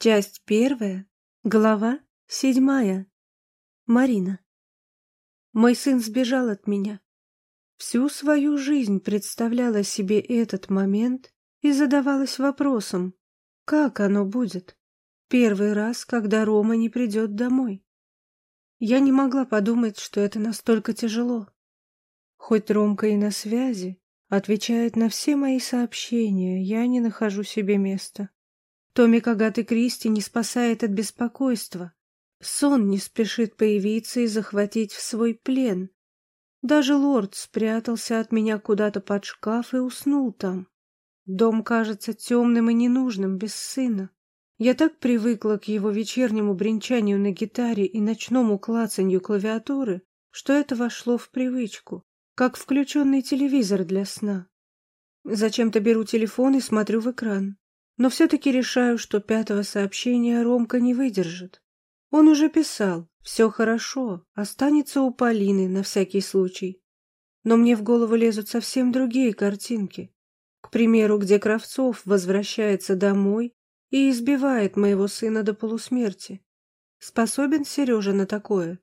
Часть первая, глава седьмая. Марина. Мой сын сбежал от меня. Всю свою жизнь представляла себе этот момент и задавалась вопросом, как оно будет? Первый раз, когда Рома не придет домой. Я не могла подумать, что это настолько тяжело. Хоть Ромка и на связи, отвечает на все мои сообщения, я не нахожу себе места. Томик Агаты Кристи не спасает от беспокойства. Сон не спешит появиться и захватить в свой плен. Даже лорд спрятался от меня куда-то под шкаф и уснул там. Дом кажется темным и ненужным без сына. Я так привыкла к его вечернему бренчанию на гитаре и ночному клацанью клавиатуры, что это вошло в привычку, как включенный телевизор для сна. Зачем-то беру телефон и смотрю в экран. Но все-таки решаю, что пятого сообщения Ромка не выдержит. Он уже писал, все хорошо, останется у Полины на всякий случай. Но мне в голову лезут совсем другие картинки. К примеру, где Кравцов возвращается домой и избивает моего сына до полусмерти. Способен Сережа на такое?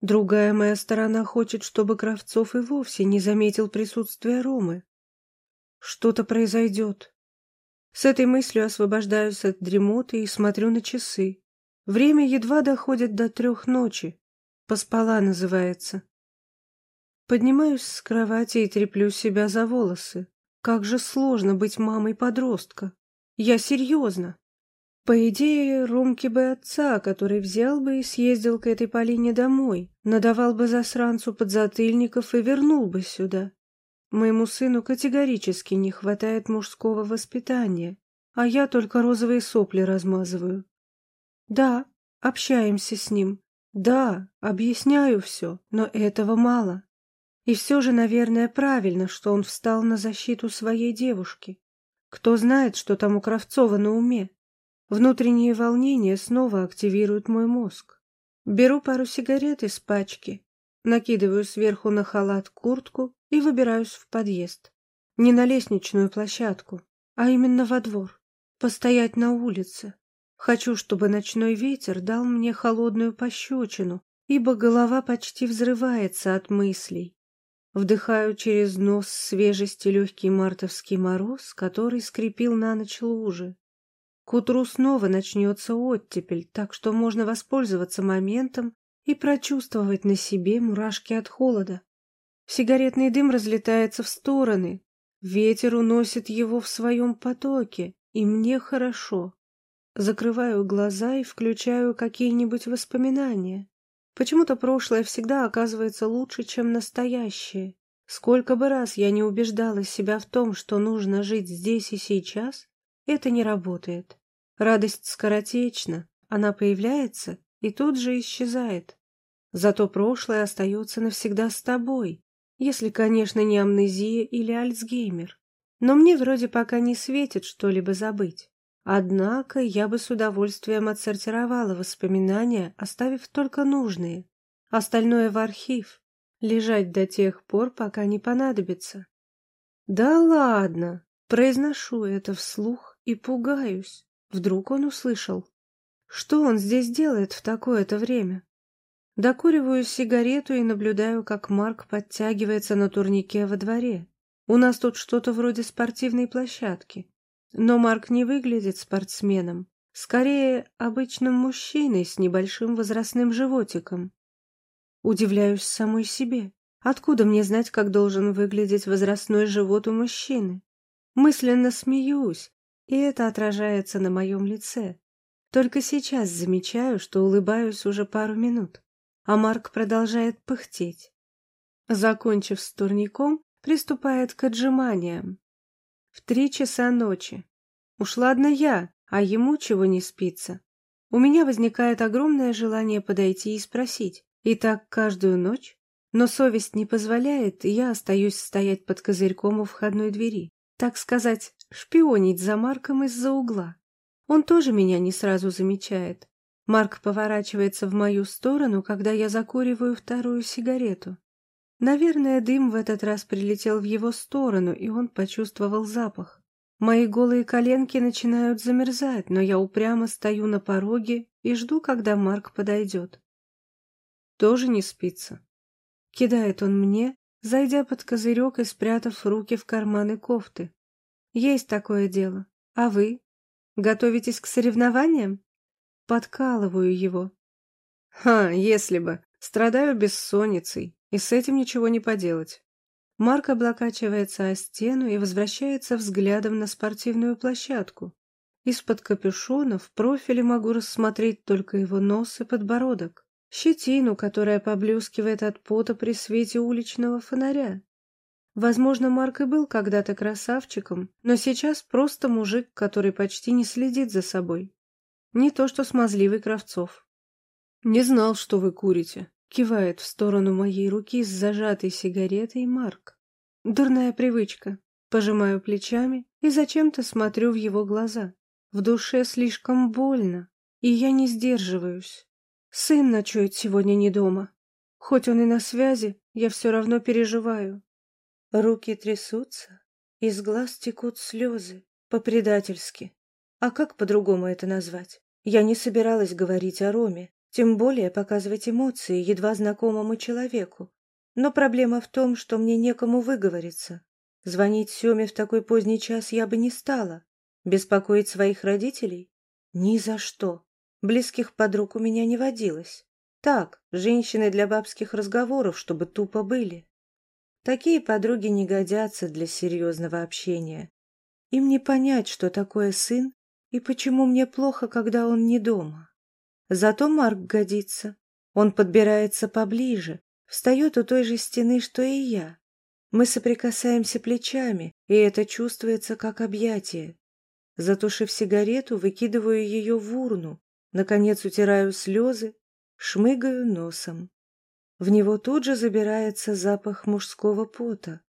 Другая моя сторона хочет, чтобы Кравцов и вовсе не заметил присутствия Ромы. Что-то произойдет. С этой мыслью освобождаюсь от дремоты и смотрю на часы. Время едва доходит до трех ночи. Поспала называется. Поднимаюсь с кровати и треплю себя за волосы. Как же сложно быть мамой подростка. Я серьезно. По идее, Ромке бы отца, который взял бы и съездил к этой Полине домой, надавал бы засранцу подзатыльников и вернул бы сюда. Моему сыну категорически не хватает мужского воспитания, а я только розовые сопли размазываю. Да, общаемся с ним. Да, объясняю все, но этого мало. И все же, наверное, правильно, что он встал на защиту своей девушки. Кто знает, что там у Кравцова на уме? Внутренние волнения снова активируют мой мозг. Беру пару сигарет из пачки, накидываю сверху на халат куртку и выбираюсь в подъезд. Не на лестничную площадку, а именно во двор. Постоять на улице. Хочу, чтобы ночной ветер дал мне холодную пощечину, ибо голова почти взрывается от мыслей. Вдыхаю через нос свежести легкий мартовский мороз, который скрепил на ночь лужи. К утру снова начнется оттепель, так что можно воспользоваться моментом и прочувствовать на себе мурашки от холода. Сигаретный дым разлетается в стороны, ветер уносит его в своем потоке, и мне хорошо. Закрываю глаза и включаю какие-нибудь воспоминания. Почему-то прошлое всегда оказывается лучше, чем настоящее. Сколько бы раз я не убеждала себя в том, что нужно жить здесь и сейчас, это не работает. Радость скоротечна, она появляется и тут же исчезает. Зато прошлое остается навсегда с тобой, если, конечно, не амнезия или Альцгеймер. Но мне вроде пока не светит что-либо забыть. Однако я бы с удовольствием отсортировала воспоминания, оставив только нужные. Остальное в архив. Лежать до тех пор, пока не понадобится. Да ладно! Произношу это вслух и пугаюсь. Вдруг он услышал. Что он здесь делает в такое-то время? Докуриваю сигарету и наблюдаю, как Марк подтягивается на турнике во дворе. У нас тут что-то вроде спортивной площадки. Но Марк не выглядит спортсменом, скорее обычным мужчиной с небольшим возрастным животиком. Удивляюсь самой себе. Откуда мне знать, как должен выглядеть возрастной живот у мужчины? Мысленно смеюсь, и это отражается на моем лице. Только сейчас замечаю, что улыбаюсь уже пару минут, а Марк продолжает пыхтеть. Закончив с турником, приступает к отжиманиям. В три часа ночи. Уж ладно я, а ему чего не спится. У меня возникает огромное желание подойти и спросить. И так каждую ночь? Но совесть не позволяет, и я остаюсь стоять под козырьком у входной двери. Так сказать, шпионить за Марком из-за угла. Он тоже меня не сразу замечает. Марк поворачивается в мою сторону, когда я закуриваю вторую сигарету. Наверное, дым в этот раз прилетел в его сторону, и он почувствовал запах. Мои голые коленки начинают замерзать, но я упрямо стою на пороге и жду, когда Марк подойдет. Тоже не спится. Кидает он мне, зайдя под козырек и спрятав руки в карманы кофты. Есть такое дело. А вы? Готовитесь к соревнованиям? Подкалываю его. Ха, если бы. Страдаю бессонницей, и с этим ничего не поделать. Марк облокачивается о стену и возвращается взглядом на спортивную площадку. Из-под капюшона в профиле могу рассмотреть только его нос и подбородок, щетину, которая поблескивает от пота при свете уличного фонаря. Возможно, Марк и был когда-то красавчиком, но сейчас просто мужик, который почти не следит за собой. Не то что смазливый Кравцов. «Не знал, что вы курите», Кивает в сторону моей руки с зажатой сигаретой Марк. Дурная привычка. Пожимаю плечами и зачем-то смотрю в его глаза. В душе слишком больно, и я не сдерживаюсь. Сын ночует сегодня не дома. Хоть он и на связи, я все равно переживаю. Руки трясутся, из глаз текут слезы, по-предательски. А как по-другому это назвать? Я не собиралась говорить о Роме, тем более показывать эмоции едва знакомому человеку. Но проблема в том, что мне некому выговориться. Звонить Семе в такой поздний час я бы не стала. Беспокоить своих родителей? Ни за что. Близких подруг у меня не водилось. Так, женщины для бабских разговоров, чтобы тупо были. Такие подруги не годятся для серьезного общения. Им не понять, что такое сын и почему мне плохо, когда он не дома. Зато Марк годится. Он подбирается поближе, встает у той же стены, что и я. Мы соприкасаемся плечами, и это чувствуется как объятие. Затушив сигарету, выкидываю ее в урну, наконец утираю слезы, шмыгаю носом. В него тут же забирается запах мужского пота.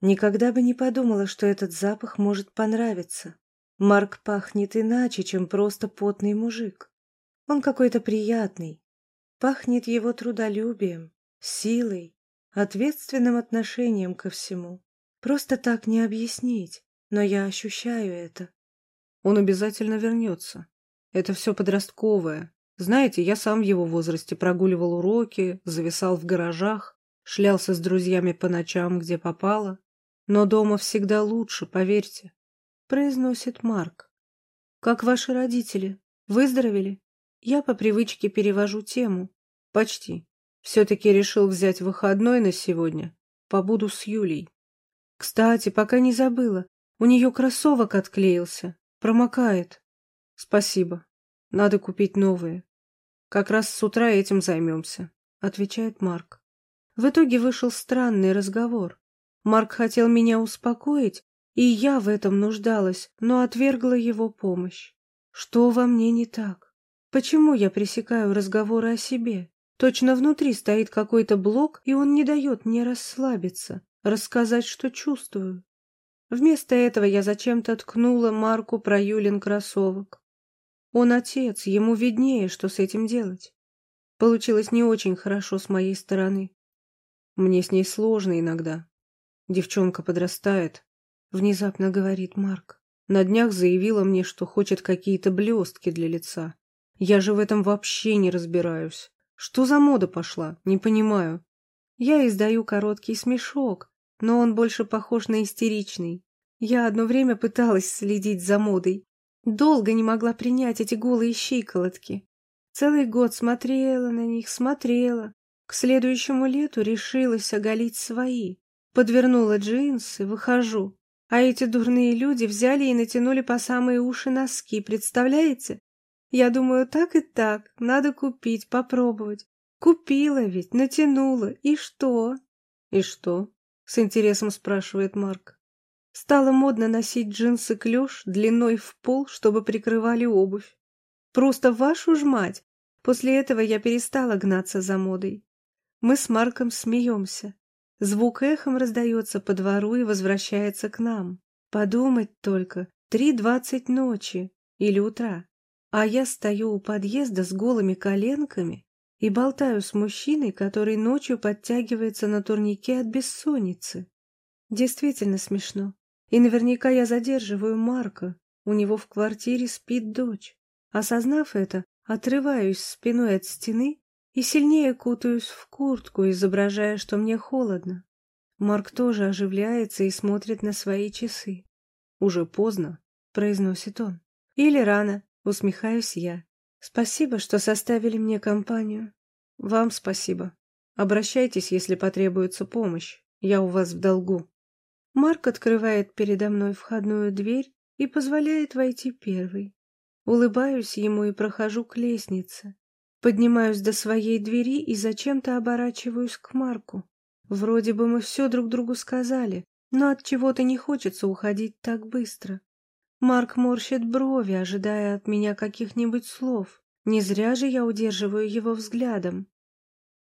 Никогда бы не подумала, что этот запах может понравиться. Марк пахнет иначе, чем просто потный мужик. Он какой-то приятный. Пахнет его трудолюбием, силой, ответственным отношением ко всему. Просто так не объяснить, но я ощущаю это. Он обязательно вернется. Это все подростковое. Знаете, я сам в его возрасте прогуливал уроки, зависал в гаражах, шлялся с друзьями по ночам, где попало. Но дома всегда лучше, поверьте, — произносит Марк. Как ваши родители? Выздоровели? Я по привычке перевожу тему. Почти. Все-таки решил взять выходной на сегодня. Побуду с Юлей. Кстати, пока не забыла. У нее кроссовок отклеился. Промокает. Спасибо. Надо купить новые. Как раз с утра этим займемся, отвечает Марк. В итоге вышел странный разговор. Марк хотел меня успокоить, и я в этом нуждалась, но отвергла его помощь. Что во мне не так? Почему я пресекаю разговоры о себе? Точно внутри стоит какой-то блок, и он не дает мне расслабиться, рассказать, что чувствую. Вместо этого я зачем-то ткнула Марку про Юлин кроссовок. Он отец, ему виднее, что с этим делать. Получилось не очень хорошо с моей стороны. Мне с ней сложно иногда. Девчонка подрастает, — внезапно говорит Марк. На днях заявила мне, что хочет какие-то блестки для лица. Я же в этом вообще не разбираюсь. Что за мода пошла? Не понимаю. Я издаю короткий смешок, но он больше похож на истеричный. Я одно время пыталась следить за модой. Долго не могла принять эти голые щиколотки. Целый год смотрела на них, смотрела. К следующему лету решилась оголить свои. Подвернула джинсы, выхожу. А эти дурные люди взяли и натянули по самые уши носки, представляете? Я думаю, так и так, надо купить, попробовать. Купила ведь, натянула, и что? И что? С интересом спрашивает Марк. Стало модно носить джинсы клеш длиной в пол, чтобы прикрывали обувь. Просто вашу ж мать! После этого я перестала гнаться за модой. Мы с Марком смеемся. Звук эхом раздается по двору и возвращается к нам. Подумать только, три двадцать ночи или утра. А я стою у подъезда с голыми коленками и болтаю с мужчиной, который ночью подтягивается на турнике от бессонницы. Действительно смешно. И наверняка я задерживаю Марка. У него в квартире спит дочь. Осознав это, отрываюсь спиной от стены и сильнее кутаюсь в куртку, изображая, что мне холодно. Марк тоже оживляется и смотрит на свои часы. «Уже поздно», — произносит он. «Или рано», — усмехаюсь я. «Спасибо, что составили мне компанию». «Вам спасибо. Обращайтесь, если потребуется помощь. Я у вас в долгу». Марк открывает передо мной входную дверь и позволяет войти первый. Улыбаюсь ему и прохожу к лестнице. Поднимаюсь до своей двери и зачем-то оборачиваюсь к Марку. Вроде бы мы все друг другу сказали, но от чего-то не хочется уходить так быстро. Марк морщит брови, ожидая от меня каких-нибудь слов. Не зря же я удерживаю его взглядом.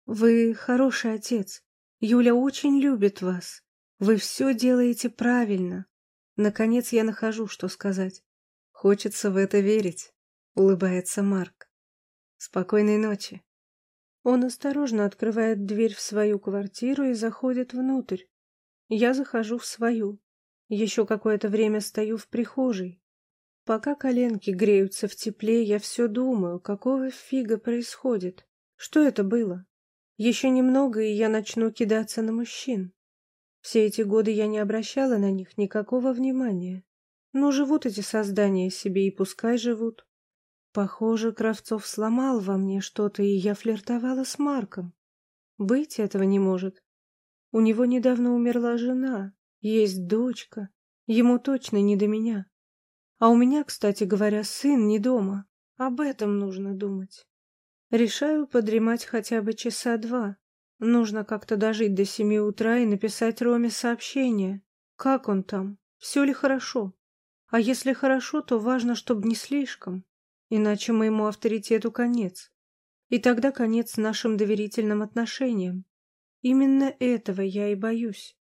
Вы хороший отец. Юля очень любит вас. Вы все делаете правильно. Наконец я нахожу, что сказать. Хочется в это верить, улыбается Марк. Спокойной ночи. Он осторожно открывает дверь в свою квартиру и заходит внутрь. Я захожу в свою. Еще какое-то время стою в прихожей. Пока коленки греются в тепле, я все думаю, какого фига происходит. Что это было? Еще немного, и я начну кидаться на мужчин. Все эти годы я не обращала на них никакого внимания. Но живут эти создания себе и пускай живут. Похоже, Кравцов сломал во мне что-то, и я флиртовала с Марком. Быть этого не может. У него недавно умерла жена, есть дочка. Ему точно не до меня. А у меня, кстати говоря, сын не дома. Об этом нужно думать. Решаю подремать хотя бы часа два. Нужно как-то дожить до семи утра и написать Роме сообщение. Как он там? Все ли хорошо? А если хорошо, то важно, чтобы не слишком. Иначе моему авторитету конец. И тогда конец нашим доверительным отношениям. Именно этого я и боюсь.